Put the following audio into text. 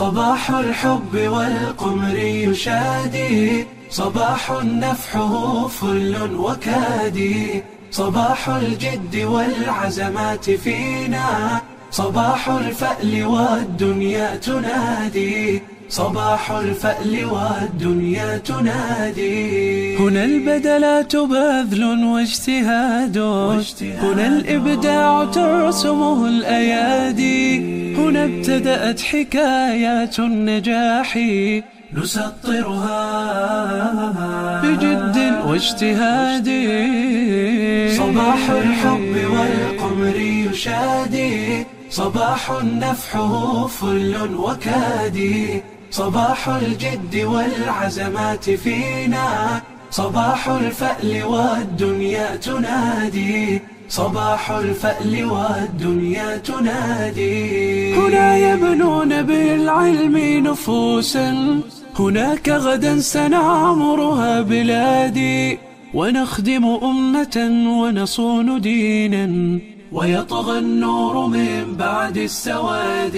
صباح الحب والقمر يشادي صباح نفحه فل وكادي صباح الجد والعزمات فينا صباح الفأل والدنيا تنادي صباح الفأل والدنيا تنادي. هنا البدلات بذل واجتهاد هنا الإبداع ترسمه الأيادي. هنا ابتدأت حكايات النجاح نسطرها بجد واجتهاد. صباح الحب والقمر يشادي صباح نفحه فل وكادي صباح الجد والعزمات فينا. صباح الفأل والدنيا تنادي. صباح الفأل والدنيا تنادي. هنا يبنون بالعلم نفوسا. هناك غدا سنعمرها بلادي. ونخدم أمة ونصون دينا. ويطغى النور من بعد السواد.